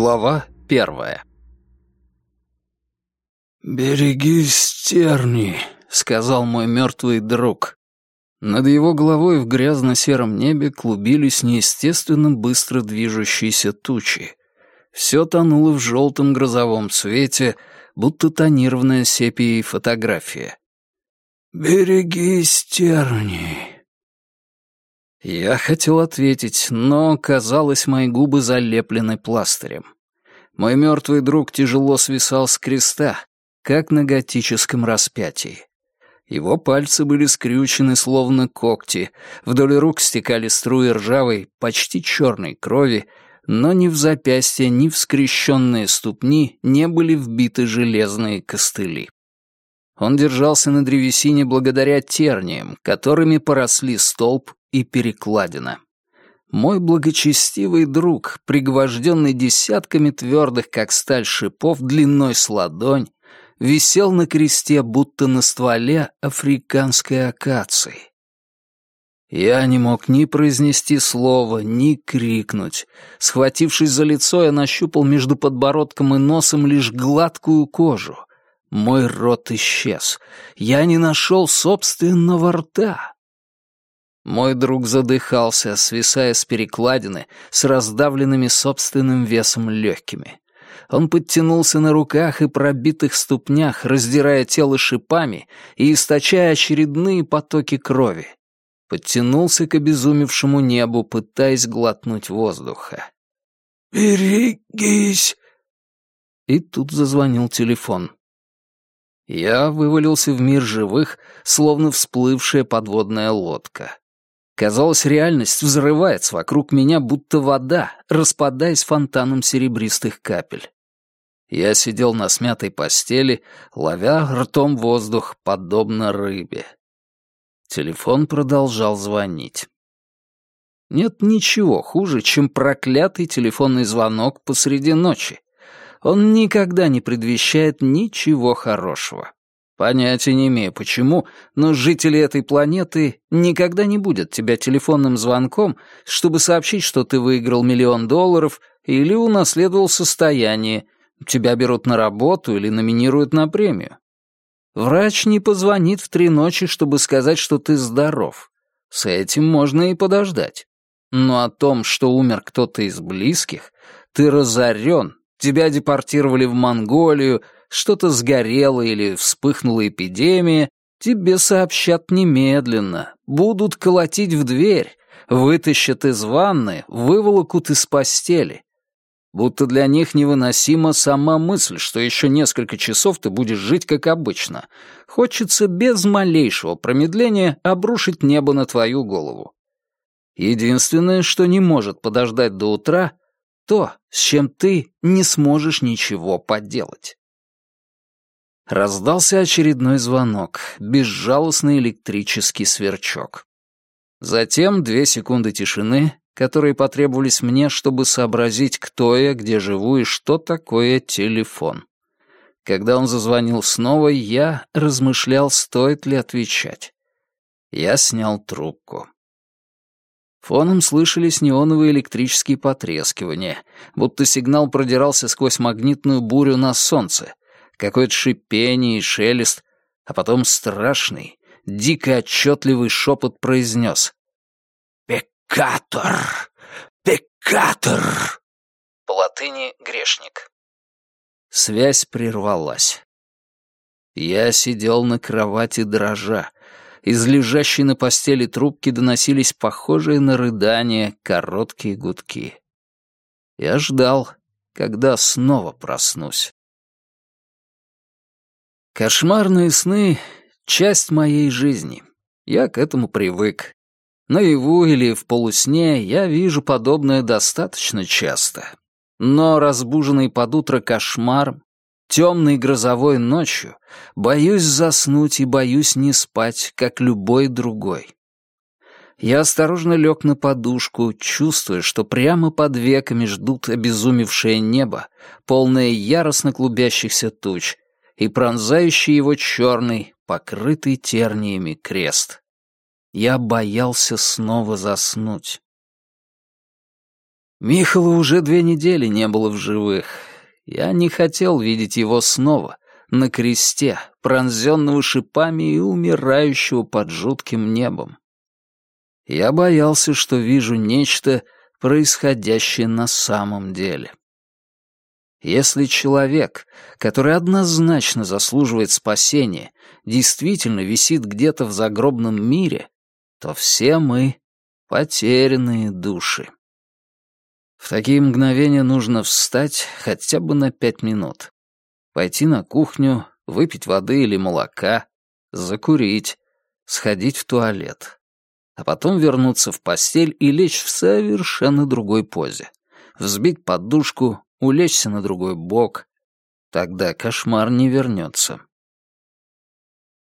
Глава первая «Берегись, терни», — сказал мой мертвый друг. Над его головой в грязно-сером небе клубились неестественно быстро движущиеся тучи. Все тонуло в желтом грозовом цвете, будто тонированная сепией фотография. «Берегись, терни», я хотел ответить, но, казалось, мои губы залеплены пластырем. Мой мертвый друг тяжело свисал с креста, как на готическом распятии. Его пальцы были скрючены, словно когти, вдоль рук стекали струи ржавой, почти черной крови, но ни в запястье, ни в скрещенные ступни не были вбиты железные костыли. Он держался на древесине благодаря терниям, которыми поросли столб и перекладина. Мой благочестивый друг, пригвожденный десятками твердых, как сталь шипов, длиной с ладонь, висел на кресте, будто на стволе африканской акации. Я не мог ни произнести слова, ни крикнуть. Схватившись за лицо, я нащупал между подбородком и носом лишь гладкую кожу. Мой рот исчез. Я не нашел собственного рта. Мой друг задыхался, свисая с перекладины, с раздавленными собственным весом легкими. Он подтянулся на руках и пробитых ступнях, раздирая тело шипами и источая очередные потоки крови. Подтянулся к обезумевшему небу, пытаясь глотнуть воздуха. «Берегись!» И тут зазвонил телефон. Я вывалился в мир живых, словно всплывшая подводная лодка. Казалось, реальность взрывается вокруг меня, будто вода, распадаясь фонтаном серебристых капель. Я сидел на смятой постели, ловя ртом воздух, подобно рыбе. Телефон продолжал звонить. Нет ничего хуже, чем проклятый телефонный звонок посреди ночи. Он никогда не предвещает ничего хорошего. Понятия не имею, почему, но жители этой планеты никогда не будут тебя телефонным звонком, чтобы сообщить, что ты выиграл миллион долларов или унаследовал состояние, тебя берут на работу или номинируют на премию. Врач не позвонит в три ночи, чтобы сказать, что ты здоров. С этим можно и подождать. Но о том, что умер кто-то из близких, ты разорен, тебя депортировали в Монголию, что-то сгорело или вспыхнула эпидемия, тебе сообщат немедленно, будут колотить в дверь, вытащат из ванны, выволокут из постели. Будто для них невыносима сама мысль, что еще несколько часов ты будешь жить как обычно. Хочется без малейшего промедления обрушить небо на твою голову. Единственное, что не может подождать до утра, то, с чем ты не сможешь ничего поделать. Раздался очередной звонок, безжалостный электрический сверчок. Затем две секунды тишины, которые потребовались мне, чтобы сообразить, кто я, где живу и что такое телефон. Когда он зазвонил снова, я размышлял, стоит ли отвечать. Я снял трубку. Фоном слышались неоновые электрические потрескивания, будто сигнал продирался сквозь магнитную бурю на солнце, какое-то шипение и шелест, а потом страшный, дико отчетливый шепот произнес «Пекатор! Пекатор!» По латыни «грешник». Связь прервалась. Я сидел на кровати дрожа. Из лежащей на постели трубки доносились похожие на рыдания короткие гудки. Я ждал, когда снова проснусь. Кошмарные сны — часть моей жизни. Я к этому привык. Наяву или в полусне я вижу подобное достаточно часто. Но разбуженный под утро кошмаром, темной грозовой ночью, боюсь заснуть и боюсь не спать, как любой другой. Я осторожно лег на подушку, чувствуя, что прямо под веками ждут обезумевшее небо, полное яростно клубящихся туч, и пронзающий его черный, покрытый терниями крест. Я боялся снова заснуть. Михала уже две недели не было в живых. Я не хотел видеть его снова, на кресте, пронзенного шипами и умирающего под жутким небом. Я боялся, что вижу нечто, происходящее на самом деле. Если человек, который однозначно заслуживает спасения, действительно висит где-то в загробном мире, то все мы — потерянные души. В такие мгновения нужно встать хотя бы на пять минут, пойти на кухню, выпить воды или молока, закурить, сходить в туалет, а потом вернуться в постель и лечь в совершенно другой позе, взбить подушку, улечься на другой бок. Тогда кошмар не вернется.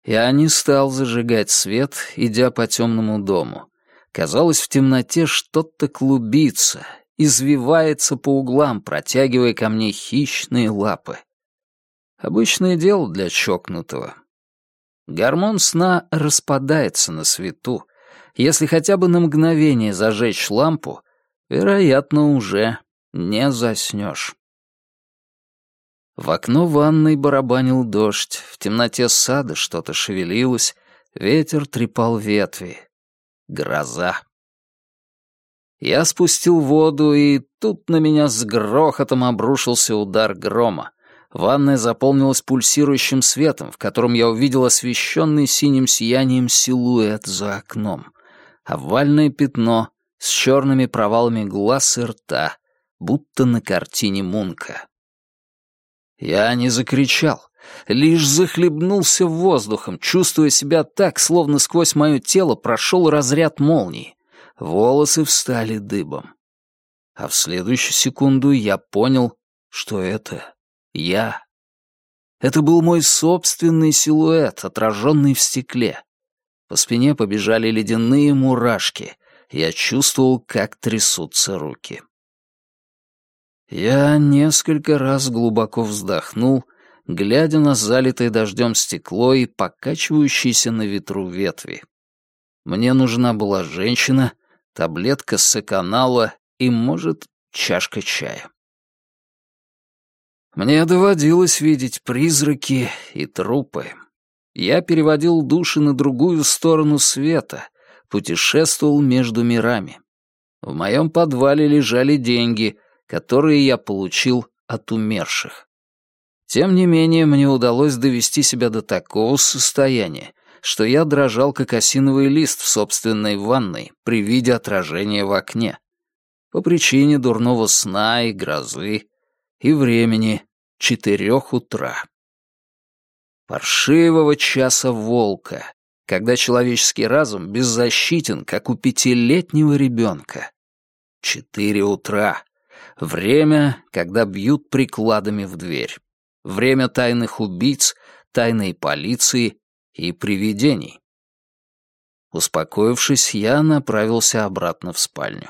Я не стал зажигать свет, идя по темному дому. Казалось, в темноте что-то клубится, извивается по углам, протягивая ко мне хищные лапы. Обычное дело для чокнутого. Гормон сна распадается на свету. Если хотя бы на мгновение зажечь лампу, вероятно, уже не заснешь. В окно ванной барабанил дождь, в темноте сада что-то шевелилось, ветер трепал ветви. Гроза. Я спустил воду, и тут на меня с грохотом обрушился удар грома. Ванная заполнилась пульсирующим светом, в котором я увидел освещенный синим сиянием силуэт за окном. Овальное пятно с черными провалами глаз и рта, будто на картине Мунка. Я не закричал, лишь захлебнулся воздухом, чувствуя себя так, словно сквозь мое тело прошел разряд молнии. Волосы встали дыбом. А в следующую секунду я понял, что это я. Это был мой собственный силуэт, отраженный в стекле. По спине побежали ледяные мурашки. Я чувствовал, как трясутся руки. Я несколько раз глубоко вздохнул, глядя на залитое дождем стекло и покачивающиеся на ветру ветви. Мне нужна была женщина, таблетка сэконала и, может, чашка чая. Мне доводилось видеть призраки и трупы. Я переводил души на другую сторону света, путешествовал между мирами. В моем подвале лежали деньги, которые я получил от умерших. Тем не менее, мне удалось довести себя до такого состояния, что я дрожал, как осиновый лист в собственной ванной при виде отражения в окне. По причине дурного сна и грозы, и времени четырех утра. Паршивого часа волка, когда человеческий разум беззащитен, как у пятилетнего ребенка. Четыре утра. Время, когда бьют прикладами в дверь. Время тайных убийц, тайной полиции и привидений. Успокоившись, я направился обратно в спальню.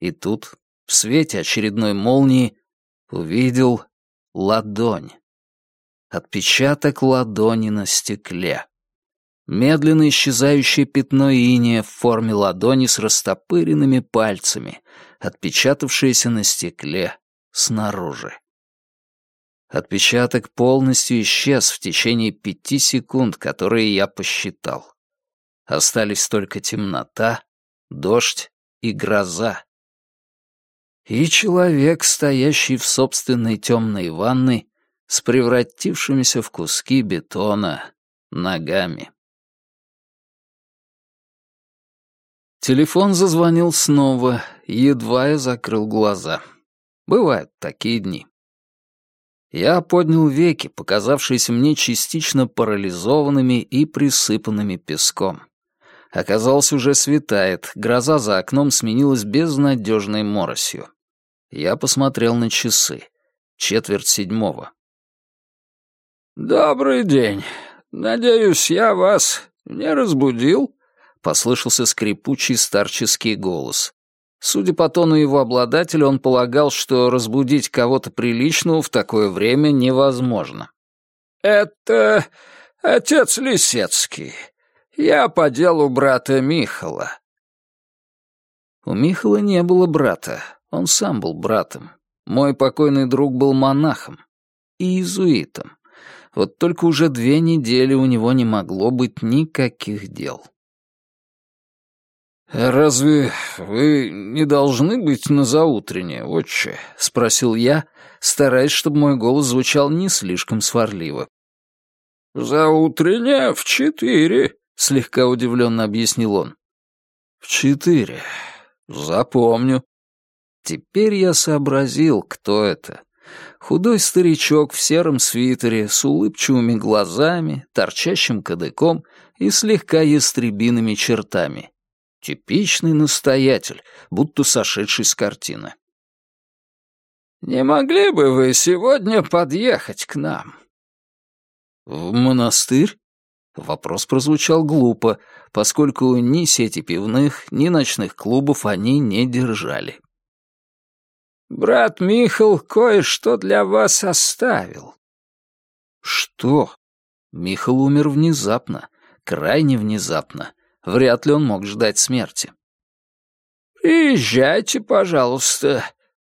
И тут, в свете очередной молнии, увидел ладонь. Отпечаток ладони на стекле. Медленно исчезающее пятно иния в форме ладони с растопыренными пальцами, отпечатавшееся на стекле снаружи. Отпечаток полностью исчез в течение пяти секунд, которые я посчитал. Остались только темнота, дождь и гроза. И человек, стоящий в собственной темной ванной, с превратившимися в куски бетона ногами. Телефон зазвонил снова, едва я закрыл глаза. Бывают такие дни. Я поднял веки, показавшиеся мне частично парализованными и присыпанными песком. Оказалось, уже светает, гроза за окном сменилась безнадежной моросью. Я посмотрел на часы. Четверть седьмого. «Добрый день. Надеюсь, я вас не разбудил?» послышался скрипучий старческий голос. Судя по тону его обладателя, он полагал, что разбудить кого-то приличного в такое время невозможно. «Это отец Лисецкий. Я по делу брата Михала». У Михала не было брата. Он сам был братом. Мой покойный друг был монахом и иезуитом. Вот только уже две недели у него не могло быть никаких дел. «Разве вы не должны быть на заутренне, отче?» — спросил я, стараясь, чтобы мой голос звучал не слишком сварливо. «Заутренне в четыре», — слегка удивленно объяснил он. «В четыре. Запомню». Теперь я сообразил, кто это. Худой старичок в сером свитере с улыбчивыми глазами, торчащим кадыком и слегка ястребиными чертами. Типичный настоятель, будто сошедший с картины. «Не могли бы вы сегодня подъехать к нам?» «В монастырь?» Вопрос прозвучал глупо, поскольку ни сети пивных, ни ночных клубов они не держали. Брат Михал кое-что для вас оставил». «Что?» Михал умер внезапно, крайне внезапно. Вряд ли он мог ждать смерти. «Приезжайте, пожалуйста.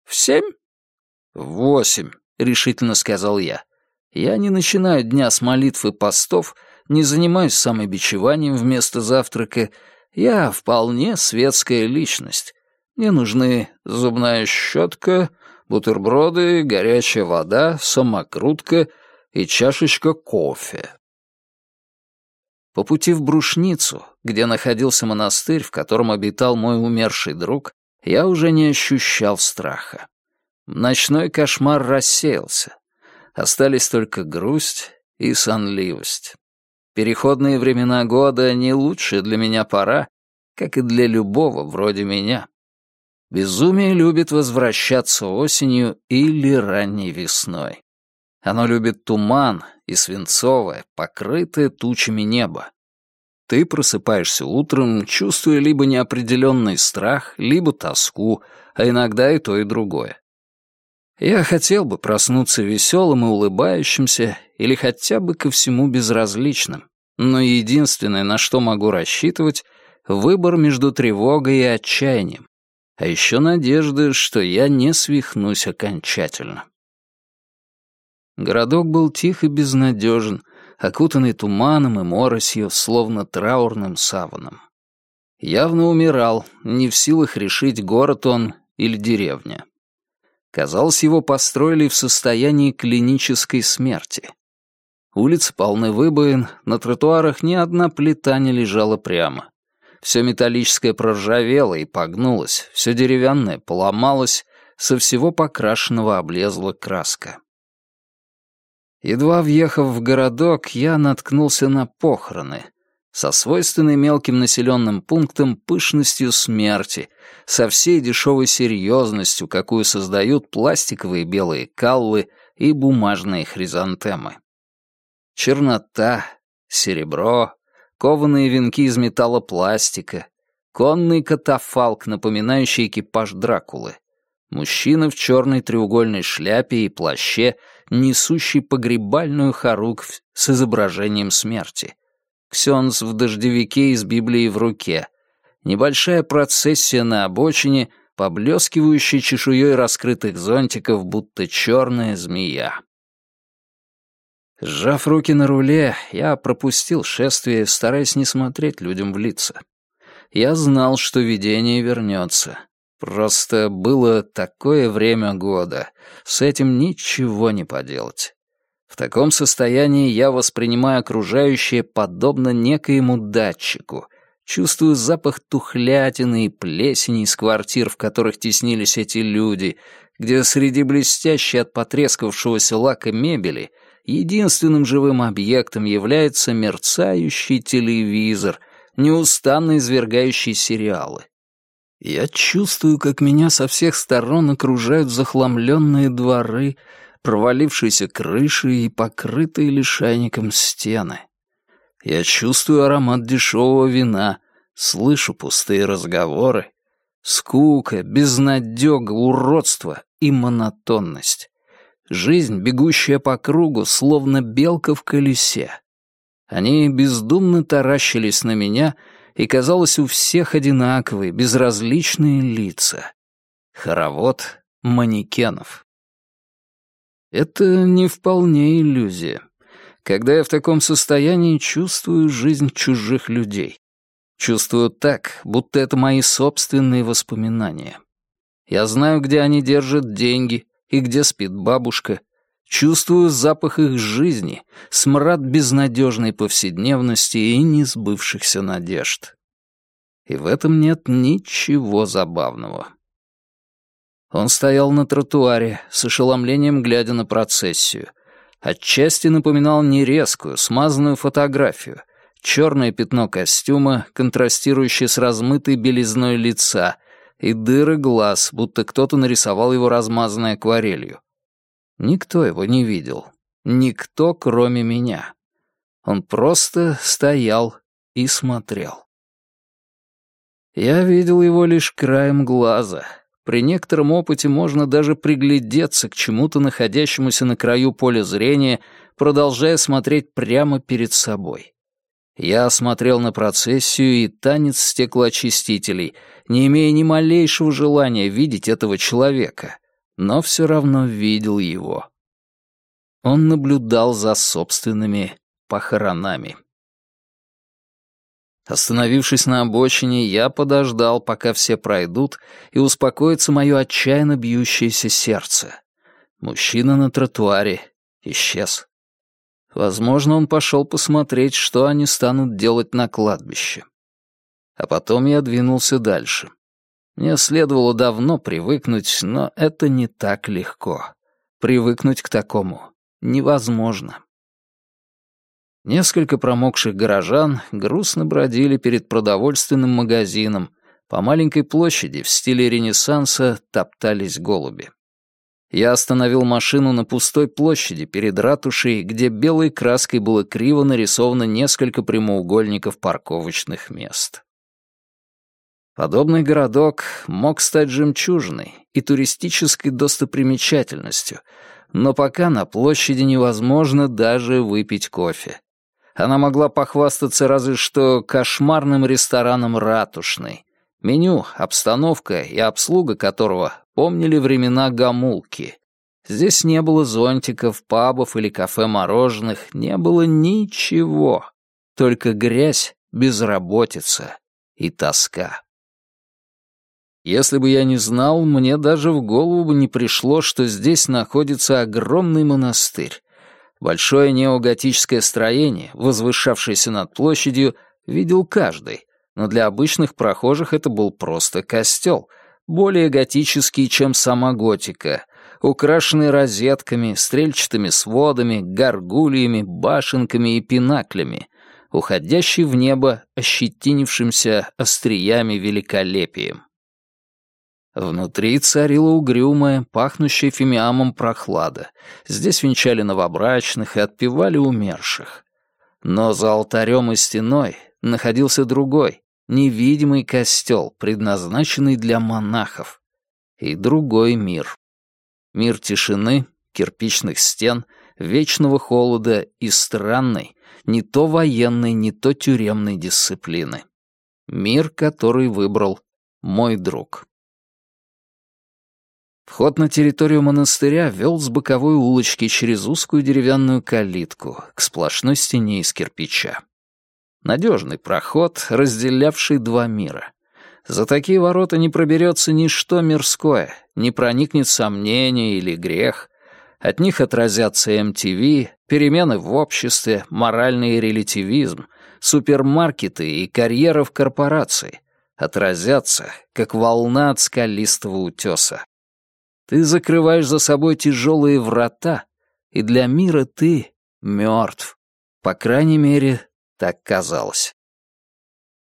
В семь?» «В восемь», — решительно сказал я. «Я не начинаю дня с молитв и постов, не занимаюсь самобичеванием вместо завтрака. Я вполне светская личность. Мне нужны зубная щетка, бутерброды, горячая вода, самокрутка и чашечка кофе. По пути в Брушницу, где находился монастырь, в котором обитал мой умерший друг, я уже не ощущал страха. Ночной кошмар рассеялся. Остались только грусть и сонливость. Переходные времена года не лучшая для меня пора, как и для любого вроде меня. Безумие любит возвращаться осенью или ранней весной. Оно любит туман и свинцовое, покрытое тучами небо. Ты просыпаешься утром, чувствуя либо неопределенный страх, либо тоску, а иногда и то, и другое. Я хотел бы проснуться веселым и улыбающимся, или хотя бы ко всему безразличным, но единственное, на что могу рассчитывать, — выбор между тревогой и отчаянием, а еще надежда, что я не свихнусь окончательно. Городок был тих и безнадежен, окутанный туманом и моросью, словно траурным саваном. Явно умирал, не в силах решить, город он или деревня. Казалось, его построили в состоянии клинической смерти. Улицы полны выбоин, на тротуарах ни одна плита не лежала прямо. Все металлическое проржавело и погнулось, все деревянное поломалось, со всего покрашенного облезла краска. Едва въехав в городок, я наткнулся на похороны. Со свойственной мелким населенным пунктом пышностью смерти, со всей дешевой серьезностью, какую создают пластиковые белые каллы и бумажные хризантемы. Чернота, серебро, кованые венки из металлопластика, конный катафалк, напоминающий экипаж Дракулы, мужчина в черной треугольной шляпе и плаще, несущий погребальную хоругвь с изображением смерти, ксенс в дождевике из Библии в руке, небольшая процессия на обочине, поблескивающая чешуей раскрытых зонтиков, будто черная змея. Сжав руки на руле, я пропустил шествие, стараясь не смотреть людям в лица. Я знал, что видение вернется. Просто было такое время года, с этим ничего не поделать. В таком состоянии я воспринимаю окружающее подобно некоему датчику, чувствую запах тухлятины и плесени из квартир, в которых теснились эти люди, где среди блестящей от потрескавшегося лака мебели — единственным живым объектом является мерцающий телевизор, неустанно извергающий сериалы. Я чувствую, как меня со всех сторон окружают захламленные дворы, провалившиеся крыши и покрытые лишайником стены. Я чувствую аромат дешевого вина, слышу пустые разговоры, скука, безнадега, уродство и монотонность. Жизнь, бегущая по кругу, словно белка в колесе. Они бездумно таращились на меня, и, казалось, у всех одинаковые, безразличные лица. Хоровод манекенов. Это не вполне иллюзия. Когда я в таком состоянии, чувствую жизнь чужих людей. Чувствую так, будто это мои собственные воспоминания. Я знаю, где они держат деньги и где спит бабушка. Чувствую запах их жизни, смрад безнадежной повседневности и несбывшихся надежд. И в этом нет ничего забавного. Он стоял на тротуаре, с ошеломлением глядя на процессию. Отчасти напоминал нерезкую, смазанную фотографию. Черное пятно костюма, контрастирующее с размытой белизной лица, и дыры глаз, будто кто-то нарисовал его размазанной акварелью. Никто его не видел. Никто, кроме меня. Он просто стоял и смотрел. Я видел его лишь краем глаза — при некотором опыте можно даже приглядеться к чему-то находящемуся на краю поля зрения, продолжая смотреть прямо перед собой. Я смотрел на процессию и танец стеклоочистителей, не имея ни малейшего желания видеть этого человека, но все равно видел его. Он наблюдал за собственными похоронами. Остановившись на обочине, я подождал, пока все пройдут, и успокоится мое отчаянно бьющееся сердце. Мужчина на тротуаре исчез. Возможно, он пошел посмотреть, что они станут делать на кладбище. А потом я двинулся дальше. Мне следовало давно привыкнуть, но это не так легко. Привыкнуть к такому невозможно. Несколько промокших горожан грустно бродили перед продовольственным магазином. По маленькой площади в стиле Ренессанса топтались голуби. Я остановил машину на пустой площади перед ратушей, где белой краской было криво нарисовано несколько прямоугольников парковочных мест. Подобный городок мог стать жемчужиной и туристической достопримечательностью, но пока на площади невозможно даже выпить кофе она могла похвастаться разве что кошмарным рестораном «Ратушный», меню, обстановка и обслуга которого помнили времена гамулки. Здесь не было зонтиков, пабов или кафе-мороженых, не было ничего, только грязь, безработица и тоска. Если бы я не знал, мне даже в голову бы не пришло, что здесь находится огромный монастырь, Большое неоготическое строение, возвышавшееся над площадью, видел каждый, но для обычных прохожих это был просто костел, более готический, чем сама готика, украшенный розетками, стрельчатыми сводами, горгульями, башенками и пинаклями, уходящий в небо ощетинившимся остриями великолепием. Внутри царила угрюмая, пахнущая фимиамом прохлада. Здесь венчали новобрачных и отпевали умерших. Но за алтарем и стеной находился другой, невидимый костел, предназначенный для монахов. И другой мир. Мир тишины, кирпичных стен, вечного холода и странной, не то военной, не то тюремной дисциплины. Мир, который выбрал мой друг. Вход на территорию монастыря вел с боковой улочки через узкую деревянную калитку к сплошной стене из кирпича. Надежный проход, разделявший два мира. За такие ворота не проберется ничто мирское, не проникнет сомнение или грех. От них отразятся MTV, перемены в обществе, моральный релятивизм, супермаркеты и карьера в корпорации. Отразятся, как волна от скалистого утеса. Ты закрываешь за собой тяжелые врата, и для мира ты мертв. По крайней мере, так казалось.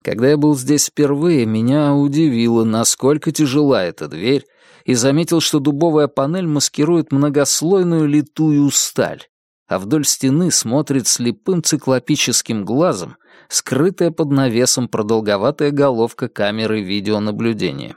Когда я был здесь впервые, меня удивило, насколько тяжела эта дверь, и заметил, что дубовая панель маскирует многослойную литую сталь, а вдоль стены смотрит слепым циклопическим глазом, скрытая под навесом продолговатая головка камеры видеонаблюдения.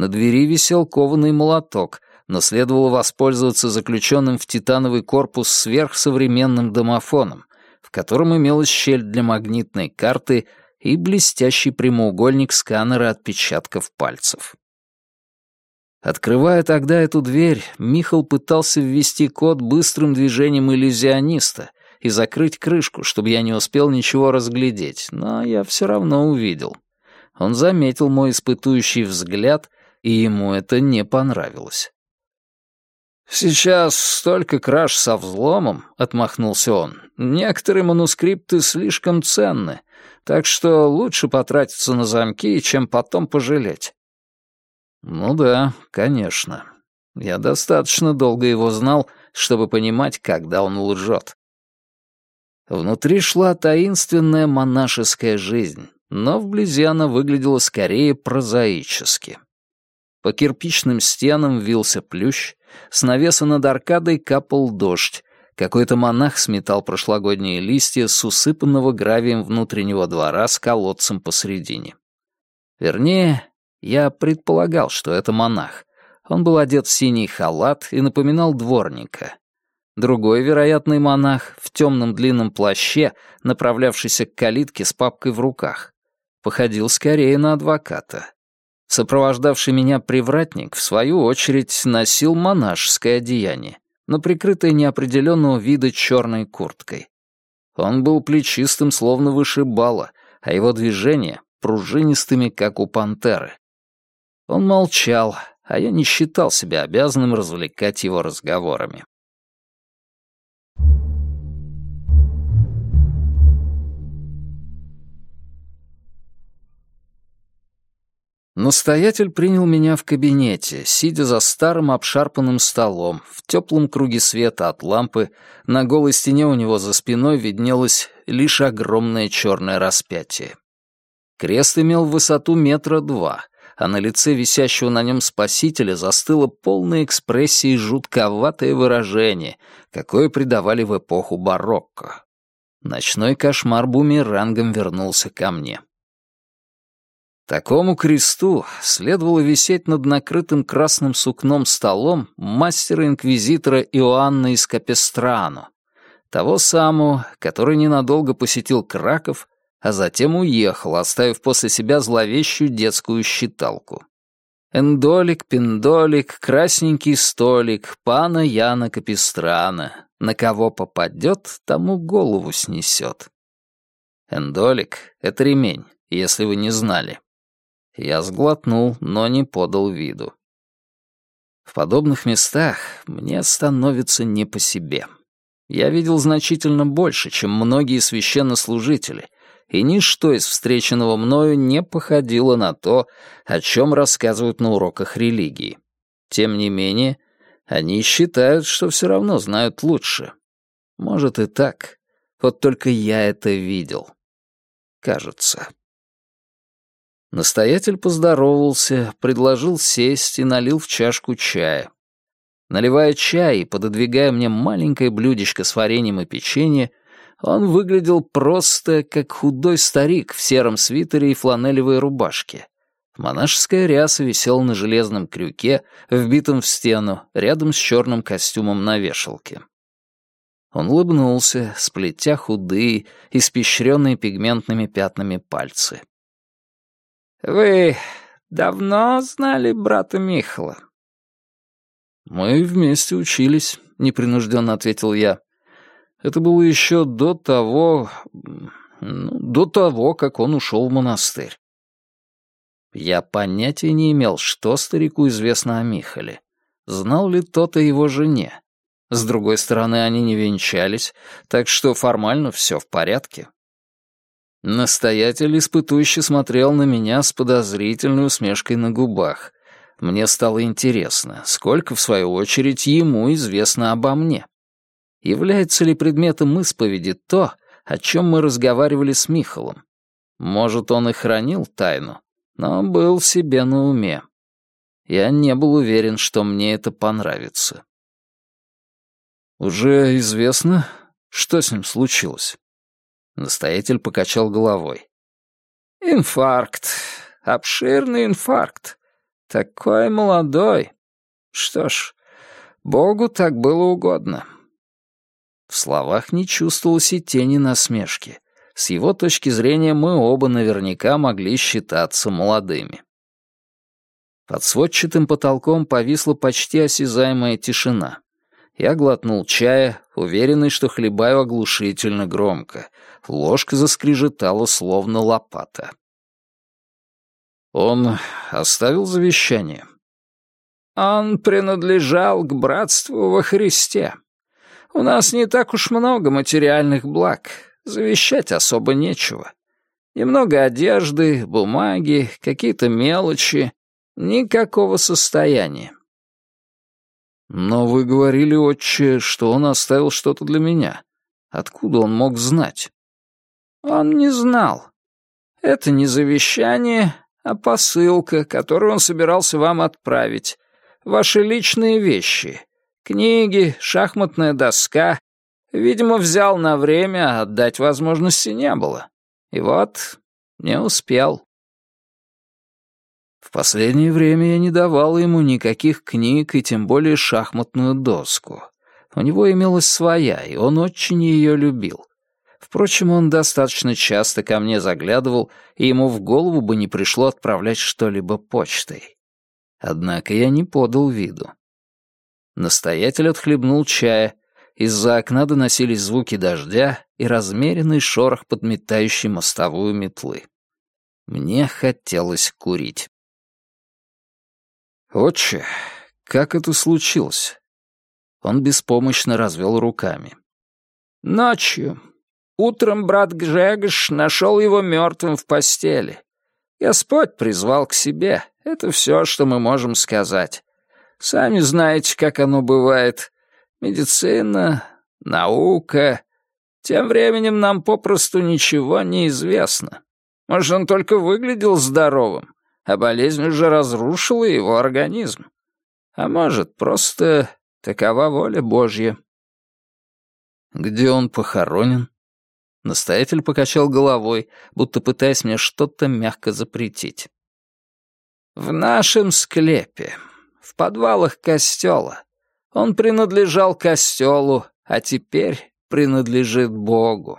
На двери висел кованый молоток, но следовало воспользоваться заключенным в титановый корпус сверхсовременным домофоном, в котором имелась щель для магнитной карты и блестящий прямоугольник сканера отпечатков пальцев. Открывая тогда эту дверь, Михал пытался ввести код быстрым движением иллюзиониста и закрыть крышку, чтобы я не успел ничего разглядеть, но я все равно увидел. Он заметил мой испытующий взгляд, и ему это не понравилось. «Сейчас столько краж со взломом», — отмахнулся он. «Некоторые манускрипты слишком ценны, так что лучше потратиться на замки, чем потом пожалеть. Ну да, конечно. Я достаточно долго его знал, чтобы понимать, когда он лжет. Внутри шла таинственная монашеская жизнь, но вблизи она выглядела скорее прозаически. По кирпичным стенам вился плющ, с навеса над аркадой капал дождь, какой-то монах сметал прошлогодние листья с усыпанного гравием внутреннего двора с колодцем посредине. Вернее, я предполагал, что это монах. Он был одет в синий халат и напоминал дворника. Другой вероятный монах в темном длинном плаще, направлявшийся к калитке с папкой в руках, походил скорее на адвоката. Сопровождавший меня привратник, в свою очередь, носил монашеское одеяние, но прикрытое неопределенного вида черной курткой. Он был плечистым, словно вышибала, а его движения — пружинистыми, как у пантеры. Он молчал, а я не считал себя обязанным развлекать его разговорами. Настоятель принял меня в кабинете, сидя за старым обшарпанным столом, в теплом круге света от лампы, на голой стене у него за спиной виднелось лишь огромное черное распятие. Крест имел высоту метра два, а на лице висящего на нем спасителя застыло полной экспрессии жутковатое выражение, какое придавали в эпоху барокко. Ночной кошмар бумерангом вернулся ко мне. Такому кресту следовало висеть над накрытым красным сукном столом мастера-инквизитора Иоанна из Капестрано, того самого, который ненадолго посетил Краков а затем уехал, оставив после себя зловещую детскую считалку. Эндолик, пиндолик, красненький столик, пана Яна Капистрана. На кого попадет, тому голову снесет. Эндолик — это ремень, если вы не знали. Я сглотнул, но не подал виду. В подобных местах мне становится не по себе. Я видел значительно больше, чем многие священнослужители — и ничто из встреченного мною не походило на то, о чем рассказывают на уроках религии. Тем не менее, они считают, что все равно знают лучше. Может и так, вот только я это видел. Кажется. Настоятель поздоровался, предложил сесть и налил в чашку чая. Наливая чай и пододвигая мне маленькое блюдечко с вареньем и печенье, он выглядел просто как худой старик в сером свитере и фланелевой рубашке. Монашеская ряса висела на железном крюке, вбитом в стену, рядом с черным костюмом на вешалке. Он улыбнулся, сплетя худые, испещренные пигментными пятнами пальцы. «Вы давно знали брата Михала?» «Мы вместе учились», — непринужденно ответил я. Это было еще до того... Ну, до того, как он ушел в монастырь. Я понятия не имел, что старику известно о Михале. Знал ли тот о его жене? С другой стороны, они не венчались, так что формально все в порядке. Настоятель испытующе смотрел на меня с подозрительной усмешкой на губах. Мне стало интересно, сколько, в свою очередь, ему известно обо мне. Является ли предметом исповеди то, о чем мы разговаривали с Михалом? Может, он и хранил тайну, но был себе на уме. Я не был уверен, что мне это понравится. «Уже известно, что с ним случилось?» Настоятель покачал головой. «Инфаркт. Обширный инфаркт. Такой молодой. Что ж, Богу так было угодно. В словах не чувствовалось и тени насмешки. С его точки зрения мы оба наверняка могли считаться молодыми. Под сводчатым потолком повисла почти осязаемая тишина. Я глотнул чая, уверенный, что хлебаю оглушительно громко. Ложка заскрежетала, словно лопата. Он оставил завещание. Он принадлежал к братству во Христе. У нас не так уж много материальных благ, завещать особо нечего. Немного одежды, бумаги, какие-то мелочи, никакого состояния. Но вы говорили, отче, что он оставил что-то для меня. Откуда он мог знать? Он не знал. Это не завещание, а посылка, которую он собирался вам отправить. Ваши личные вещи. Книги, шахматная доска. Видимо, взял на время, а отдать возможности не было. И вот, не успел. В последнее время я не давал ему никаких книг и тем более шахматную доску. У него имелась своя, и он очень ее любил. Впрочем, он достаточно часто ко мне заглядывал, и ему в голову бы не пришло отправлять что-либо почтой. Однако я не подал виду. Настоятель отхлебнул чая, из-за окна доносились звуки дождя и размеренный шорох подметающей мостовую метлы. Мне хотелось курить. «Отче, как это случилось?» Он беспомощно развел руками. «Ночью, Утром брат Гжегош нашел его мертвым в постели. Господь призвал к себе. Это все, что мы можем сказать. Сами знаете, как оно бывает. Медицина, наука. Тем временем нам попросту ничего не известно. Может, он только выглядел здоровым, а болезнь уже разрушила его организм. А может, просто такова воля Божья. Где он похоронен? Настоятель покачал головой, будто пытаясь мне что-то мягко запретить. «В нашем склепе, в подвалах костела. Он принадлежал костелу, а теперь принадлежит Богу».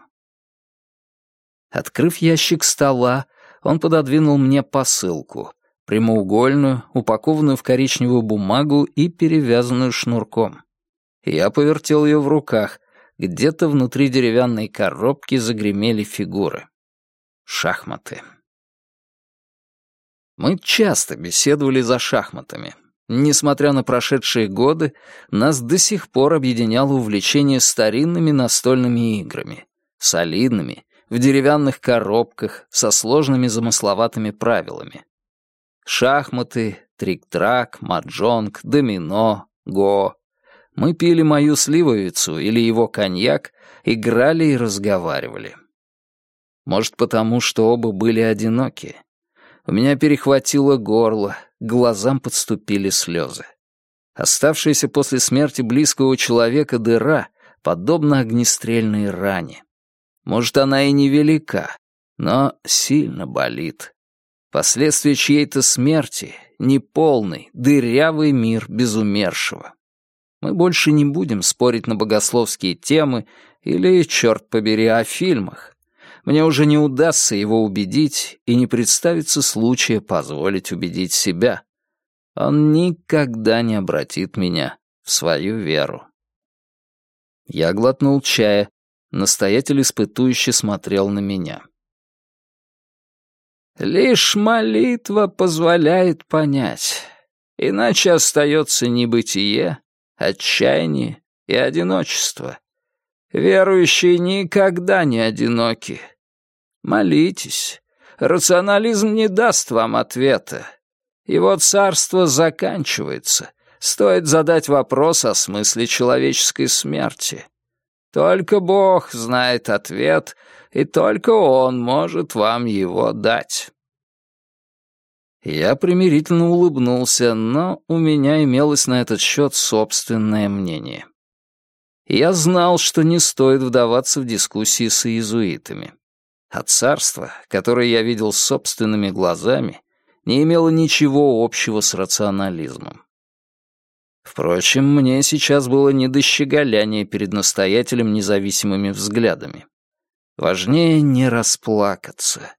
Открыв ящик стола, он пододвинул мне посылку, прямоугольную, упакованную в коричневую бумагу и перевязанную шнурком. Я повертел ее в руках, где-то внутри деревянной коробки загремели фигуры. Шахматы. Мы часто беседовали за шахматами. Несмотря на прошедшие годы, нас до сих пор объединяло увлечение старинными настольными играми, солидными, в деревянных коробках, со сложными замысловатыми правилами. Шахматы, трик-трак, маджонг, домино, го, мы пили мою сливовицу или его коньяк, играли и разговаривали. Может, потому что оба были одиноки. У меня перехватило горло, глазам подступили слезы. Оставшаяся после смерти близкого человека дыра подобна огнестрельной ране. Может, она и невелика, но сильно болит. Последствия чьей-то смерти — неполный, дырявый мир без умершего. Мы больше не будем спорить на богословские темы или, черт побери, о фильмах. Мне уже не удастся его убедить и не представится случая позволить убедить себя. Он никогда не обратит меня в свою веру. Я глотнул чая. Настоятель испытующе смотрел на меня. «Лишь молитва позволяет понять, иначе остается небытие отчаяние и одиночество. Верующие никогда не одиноки. Молитесь. Рационализм не даст вам ответа. Его царство заканчивается. Стоит задать вопрос о смысле человеческой смерти. Только Бог знает ответ, и только Он может вам его дать. Я примирительно улыбнулся, но у меня имелось на этот счет собственное мнение. Я знал, что не стоит вдаваться в дискуссии с иезуитами. А царство, которое я видел собственными глазами, не имело ничего общего с рационализмом. Впрочем, мне сейчас было не до щеголяния перед настоятелем независимыми взглядами. Важнее не расплакаться.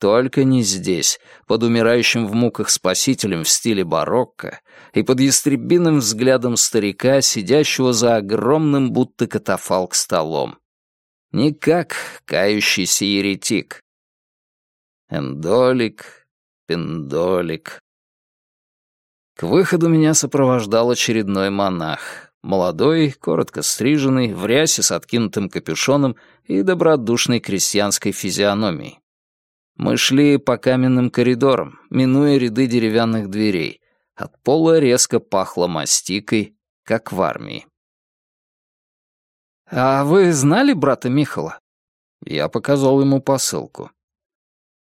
Только не здесь, под умирающим в муках спасителем в стиле барокко и под ястребиным взглядом старика, сидящего за огромным будто катафалк столом. Не как кающийся еретик. Эндолик, пендолик. К выходу меня сопровождал очередной монах. Молодой, коротко стриженный, в рясе с откинутым капюшоном и добродушной крестьянской физиономией. Мы шли по каменным коридорам, минуя ряды деревянных дверей. От пола резко пахло мастикой, как в армии. «А вы знали брата Михала?» Я показал ему посылку.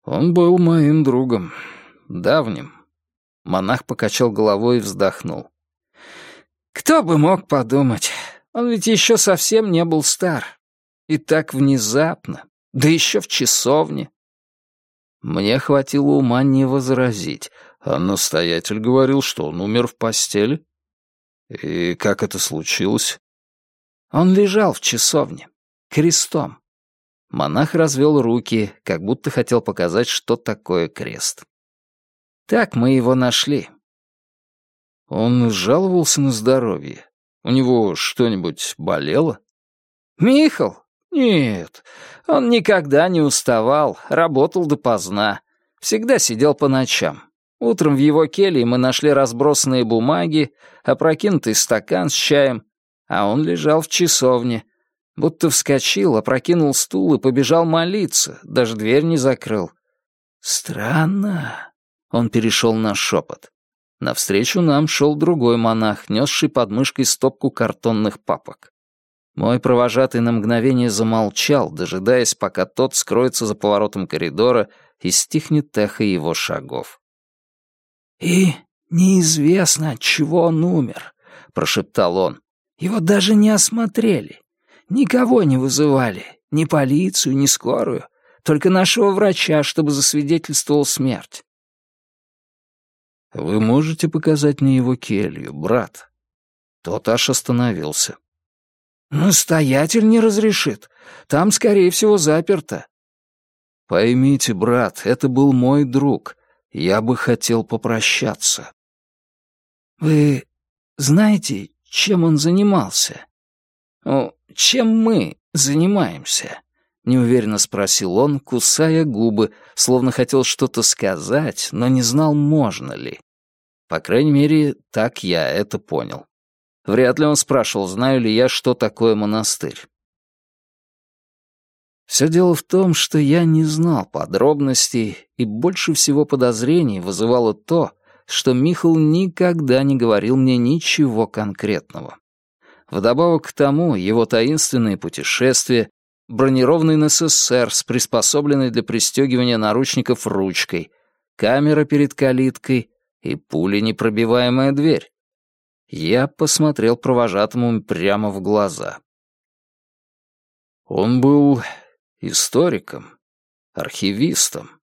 «Он был моим другом. Давним». Монах покачал головой и вздохнул. «Кто бы мог подумать, он ведь еще совсем не был стар. И так внезапно, да еще в часовне. Мне хватило ума не возразить, а настоятель говорил, что он умер в постели. И как это случилось? Он лежал в часовне, крестом. Монах развел руки, как будто хотел показать, что такое крест. Так мы его нашли. Он жаловался на здоровье. У него что-нибудь болело? Михал? Нет, он никогда не уставал, работал допоздна. Всегда сидел по ночам. Утром в его келье мы нашли разбросанные бумаги, опрокинутый стакан с чаем, а он лежал в часовне. Будто вскочил, опрокинул стул и побежал молиться, даже дверь не закрыл. «Странно», — он перешел на шепот. Навстречу нам шел другой монах, несший под мышкой стопку картонных папок. Мой провожатый на мгновение замолчал, дожидаясь, пока тот скроется за поворотом коридора и стихнет эхо его шагов. «И неизвестно, от чего он умер», — прошептал он. «Его даже не осмотрели. Никого не вызывали, ни полицию, ни скорую, только нашего врача, чтобы засвидетельствовал смерть». «Вы можете показать мне его келью, брат?» Тот аж остановился. «Настоятель не разрешит. Там, скорее всего, заперто». «Поймите, брат, это был мой друг. Я бы хотел попрощаться». «Вы знаете, чем он занимался?» «Ну, чем мы занимаемся?» — неуверенно спросил он, кусая губы, словно хотел что-то сказать, но не знал, можно ли. По крайней мере, так я это понял. Вряд ли он спрашивал, знаю ли я, что такое монастырь. Все дело в том, что я не знал подробностей, и больше всего подозрений вызывало то, что Михал никогда не говорил мне ничего конкретного. Вдобавок к тому, его таинственные путешествия, бронированный НССР с приспособленной для пристегивания наручников ручкой, камера перед калиткой и пуленепробиваемая дверь. Я посмотрел провожатому прямо в глаза. Он был историком, архивистом.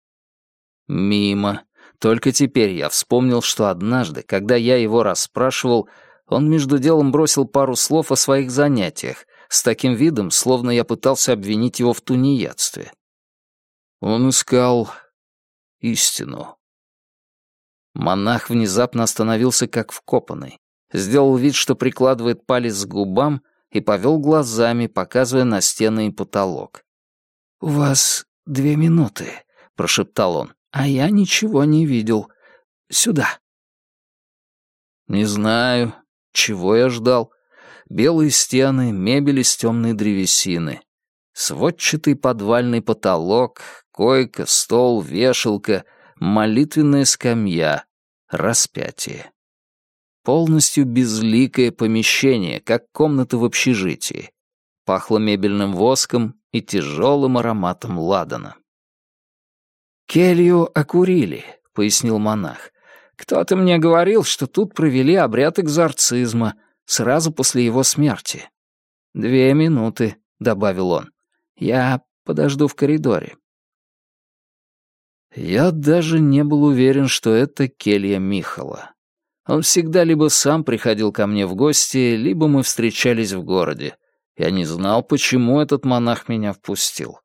Мимо. Только теперь я вспомнил, что однажды, когда я его расспрашивал, он между делом бросил пару слов о своих занятиях, с таким видом, словно я пытался обвинить его в тунеядстве. Он искал истину. Монах внезапно остановился как вкопанный сделал вид, что прикладывает палец к губам и повел глазами, показывая на стены и потолок. «У вас две минуты», — прошептал он, — «а я ничего не видел. Сюда». Не знаю, чего я ждал. Белые стены, мебель из темной древесины. Сводчатый подвальный потолок, койка, стол, вешалка, молитвенная скамья, распятие полностью безликое помещение, как комната в общежитии. Пахло мебельным воском и тяжелым ароматом ладана. «Келью окурили», — пояснил монах. «Кто-то мне говорил, что тут провели обряд экзорцизма сразу после его смерти». «Две минуты», — добавил он. «Я подожду в коридоре». Я даже не был уверен, что это келья Михала. Он всегда либо сам приходил ко мне в гости, либо мы встречались в городе. Я не знал, почему этот монах меня впустил.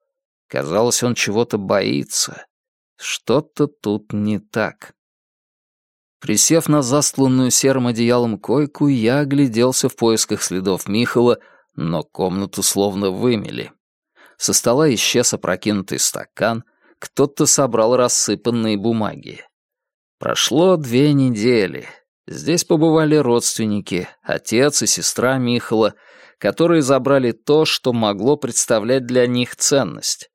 Казалось, он чего-то боится. Что-то тут не так. Присев на застланную серым одеялом койку, я огляделся в поисках следов Михала, но комнату словно вымели. Со стола исчез опрокинутый стакан, кто-то собрал рассыпанные бумаги. Прошло две недели. Здесь побывали родственники, отец и сестра Михала, которые забрали то, что могло представлять для них ценность.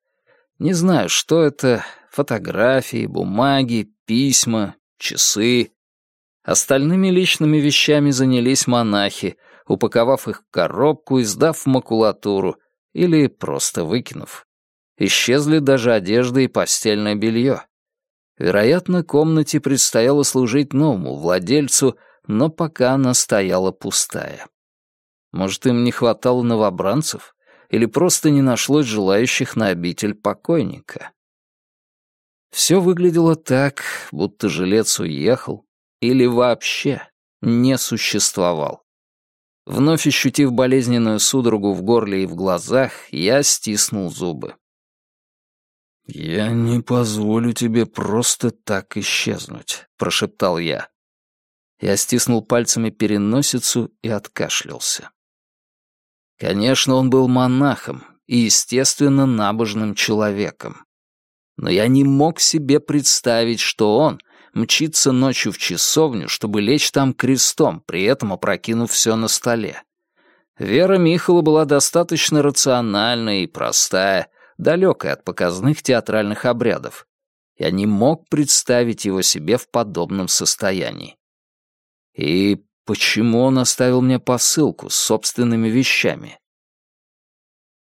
Не знаю, что это — фотографии, бумаги, письма, часы. Остальными личными вещами занялись монахи, упаковав их в коробку и сдав в макулатуру, или просто выкинув. Исчезли даже одежда и постельное белье. Вероятно, комнате предстояло служить новому владельцу, но пока она стояла пустая. Может, им не хватало новобранцев? Или просто не нашлось желающих на обитель покойника? Все выглядело так, будто жилец уехал, или вообще не существовал. Вновь ощутив болезненную судорогу в горле и в глазах, я стиснул зубы. «Я не позволю тебе просто так исчезнуть», — прошептал я. Я стиснул пальцами переносицу и откашлялся. Конечно, он был монахом и, естественно, набожным человеком. Но я не мог себе представить, что он мчится ночью в часовню, чтобы лечь там крестом, при этом опрокинув все на столе. Вера Михала была достаточно рациональная и простая, далекая от показных театральных обрядов. Я не мог представить его себе в подобном состоянии. И почему он оставил мне посылку с собственными вещами?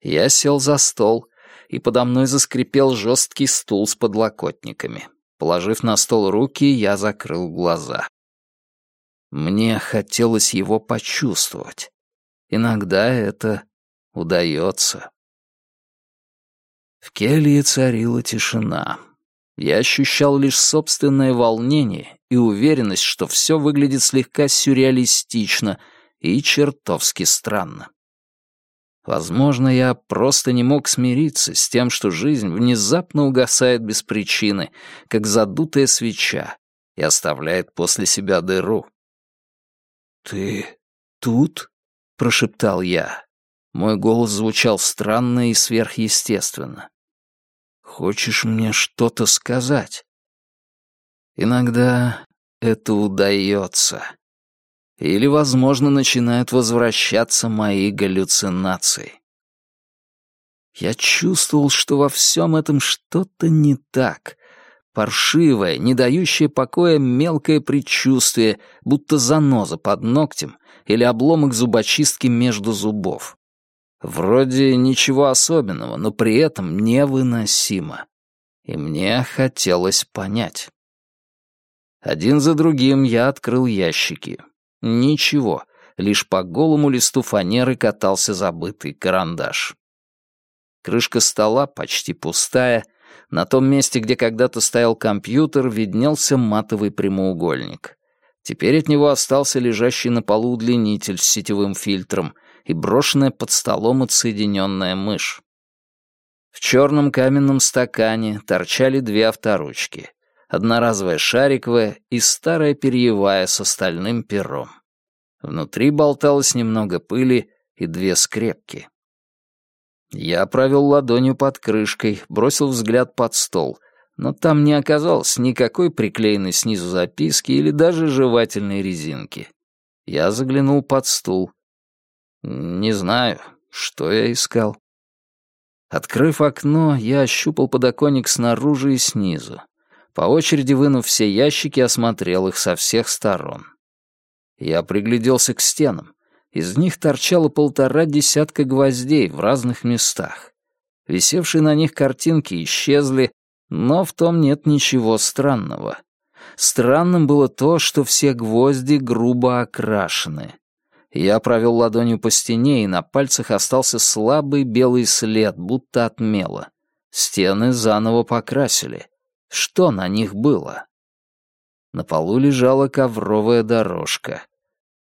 Я сел за стол, и подо мной заскрипел жесткий стул с подлокотниками. Положив на стол руки, я закрыл глаза. Мне хотелось его почувствовать. Иногда это удается. В келье царила тишина. Я ощущал лишь собственное волнение и уверенность, что все выглядит слегка сюрреалистично и чертовски странно. Возможно, я просто не мог смириться с тем, что жизнь внезапно угасает без причины, как задутая свеча, и оставляет после себя дыру. «Ты тут?» — прошептал я. Мой голос звучал странно и сверхъестественно. «Хочешь мне что-то сказать?» Иногда это удается. Или, возможно, начинают возвращаться мои галлюцинации. Я чувствовал, что во всем этом что-то не так. Паршивое, не дающее покоя мелкое предчувствие, будто заноза под ногтем или обломок зубочистки между зубов. Вроде ничего особенного, но при этом невыносимо. И мне хотелось понять. Один за другим я открыл ящики. Ничего, лишь по голому листу фанеры катался забытый карандаш. Крышка стола почти пустая. На том месте, где когда-то стоял компьютер, виднелся матовый прямоугольник. Теперь от него остался лежащий на полу удлинитель с сетевым фильтром и брошенная под столом отсоединенная мышь. В черном каменном стакане торчали две авторучки. Одноразовая шариковая и старая перьевая с остальным пером. Внутри болталось немного пыли и две скрепки. Я провел ладонью под крышкой, бросил взгляд под стол, но там не оказалось никакой приклеенной снизу записки или даже жевательной резинки. Я заглянул под стул. Не знаю, что я искал. Открыв окно, я ощупал подоконник снаружи и снизу. По очереди вынув все ящики, осмотрел их со всех сторон. Я пригляделся к стенам. Из них торчало полтора десятка гвоздей в разных местах. Висевшие на них картинки исчезли, но в том нет ничего странного. Странным было то, что все гвозди грубо окрашены. Я провел ладонью по стене, и на пальцах остался слабый белый след, будто от мела. Стены заново покрасили. Что на них было? На полу лежала ковровая дорожка.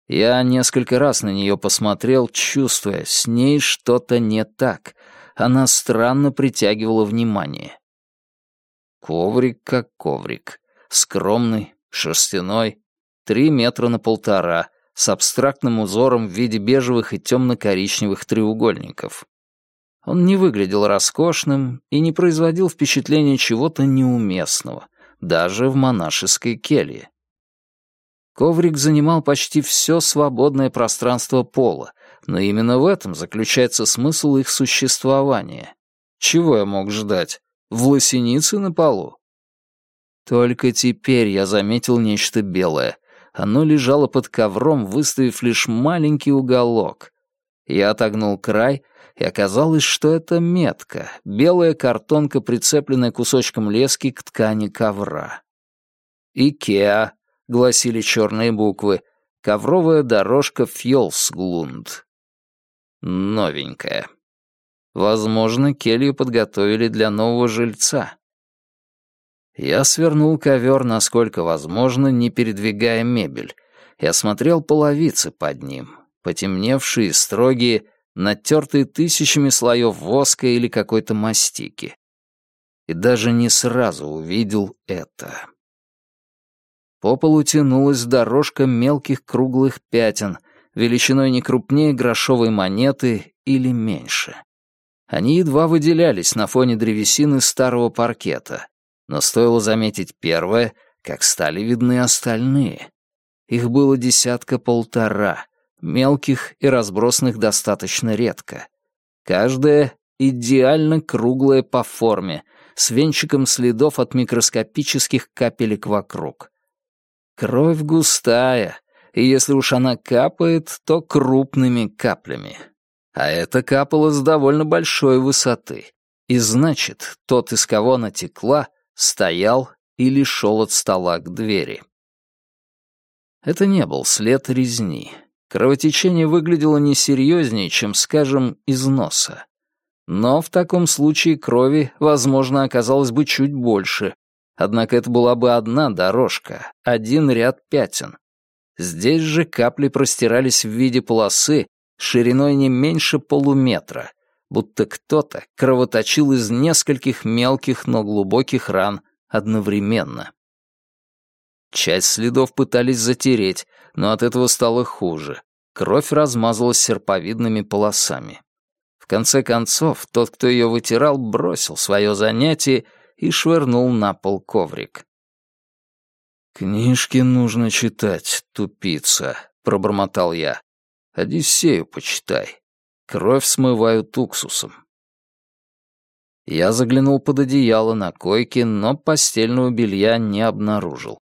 Я несколько раз на нее посмотрел, чувствуя, с ней что-то не так. Она странно притягивала внимание. Коврик как коврик. Скромный, шерстяной, три метра на полтора, с абстрактным узором в виде бежевых и темно-коричневых треугольников. Он не выглядел роскошным и не производил впечатления чего-то неуместного, даже в монашеской келье. Коврик занимал почти все свободное пространство пола, но именно в этом заключается смысл их существования. Чего я мог ждать? В лосенице на полу? Только теперь я заметил нечто белое. Оно лежало под ковром, выставив лишь маленький уголок. Я отогнул край, и оказалось, что это метка, белая картонка, прицепленная кусочком лески к ткани ковра. «Икеа», — гласили черные буквы, — «ковровая дорожка Фьолсглунд». Новенькая. Возможно, келью подготовили для нового жильца. Я свернул ковер, насколько возможно, не передвигая мебель, и осмотрел половицы под ним, потемневшие, строгие, натертые тысячами слоев воска или какой-то мастики. И даже не сразу увидел это. По полу тянулась дорожка мелких круглых пятен, величиной не крупнее грошовой монеты или меньше. Они едва выделялись на фоне древесины старого паркета, но стоило заметить первое, как стали видны остальные. Их было десятка-полтора, мелких и разбросанных достаточно редко. Каждая идеально круглая по форме, с венчиком следов от микроскопических капелек вокруг. Кровь густая, и если уж она капает, то крупными каплями. А это капало с довольно большой высоты. И значит, тот, из кого она текла, стоял или шел от стола к двери. Это не был след резни. Кровотечение выглядело несерьезнее, чем, скажем, из носа. Но в таком случае крови, возможно, оказалось бы чуть больше. Однако это была бы одна дорожка, один ряд пятен. Здесь же капли простирались в виде полосы шириной не меньше полуметра, будто кто-то кровоточил из нескольких мелких, но глубоких ран одновременно. Часть следов пытались затереть, но от этого стало хуже. Кровь размазалась серповидными полосами. В конце концов, тот, кто ее вытирал, бросил свое занятие и швырнул на пол коврик. «Книжки нужно читать, тупица», — пробормотал я. «Одиссею почитай. Кровь смывают уксусом». Я заглянул под одеяло на койке, но постельного белья не обнаружил.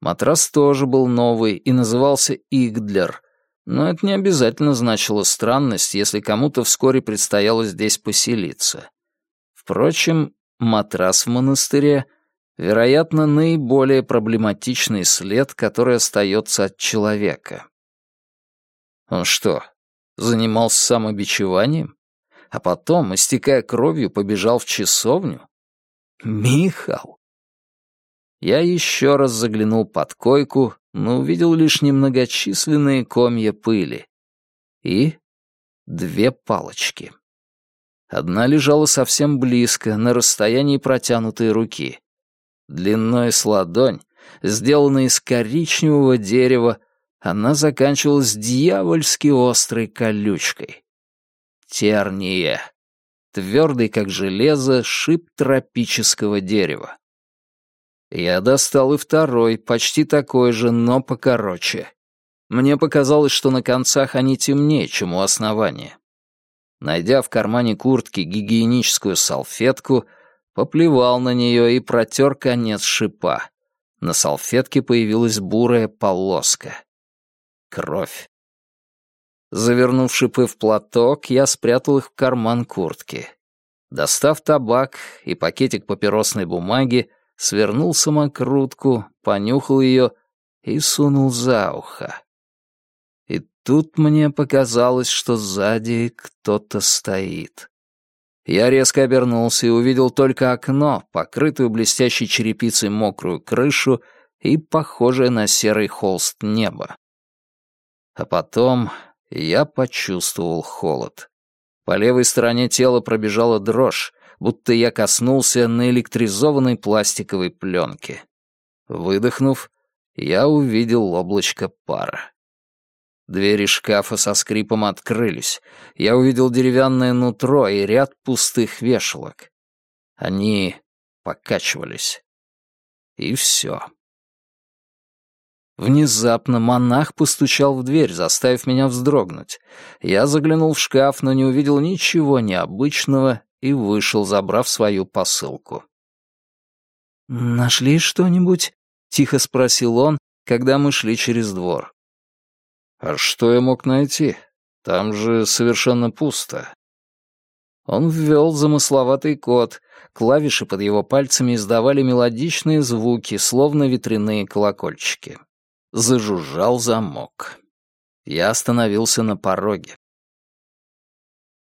Матрас тоже был новый и назывался «Игдлер», но это не обязательно значило странность, если кому-то вскоре предстояло здесь поселиться. Впрочем, матрас в монастыре — вероятно, наиболее проблематичный след, который остается от человека. Он что, занимался самобичеванием? А потом, истекая кровью, побежал в часовню? Михал! Я еще раз заглянул под койку, но увидел лишь немногочисленные комья пыли. И две палочки. Одна лежала совсем близко, на расстоянии протянутой руки. Длиной с ладонь, сделанная из коричневого дерева, она заканчивалась дьявольски острой колючкой. Терния. Твердый, как железо, шип тропического дерева. Я достал и второй, почти такой же, но покороче. Мне показалось, что на концах они темнее, чем у основания. Найдя в кармане куртки гигиеническую салфетку, поплевал на нее и протер конец шипа. На салфетке появилась бурая полоска. Кровь. Завернув шипы в платок, я спрятал их в карман куртки. Достав табак и пакетик папиросной бумаги, свернул самокрутку, понюхал ее и сунул за ухо. И тут мне показалось, что сзади кто-то стоит. Я резко обернулся и увидел только окно, покрытую блестящей черепицей мокрую крышу и похожее на серый холст небо. А потом я почувствовал холод. По левой стороне тела пробежала дрожь, будто я коснулся наэлектризованной пластиковой пленки. Выдохнув, я увидел облачко пара. Двери шкафа со скрипом открылись. Я увидел деревянное нутро и ряд пустых вешалок. Они покачивались. И все. Внезапно монах постучал в дверь, заставив меня вздрогнуть. Я заглянул в шкаф, но не увидел ничего необычного и вышел, забрав свою посылку. «Нашли что-нибудь?» — тихо спросил он, когда мы шли через двор. А что я мог найти? Там же совершенно пусто. Он ввел замысловатый код. Клавиши под его пальцами издавали мелодичные звуки, словно ветряные колокольчики. Зажужжал замок. Я остановился на пороге.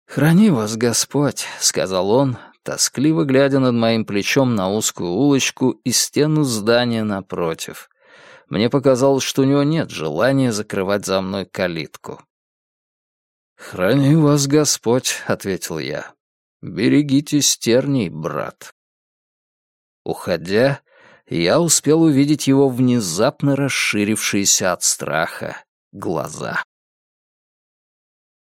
«Храни вас Господь», — сказал он, тоскливо глядя над моим плечом на узкую улочку и стену здания напротив. Мне показалось, что у него нет желания закрывать за мной калитку. «Храни вас Господь», — ответил я. «Берегите стерней, брат». Уходя, я успел увидеть его внезапно расширившиеся от страха глаза.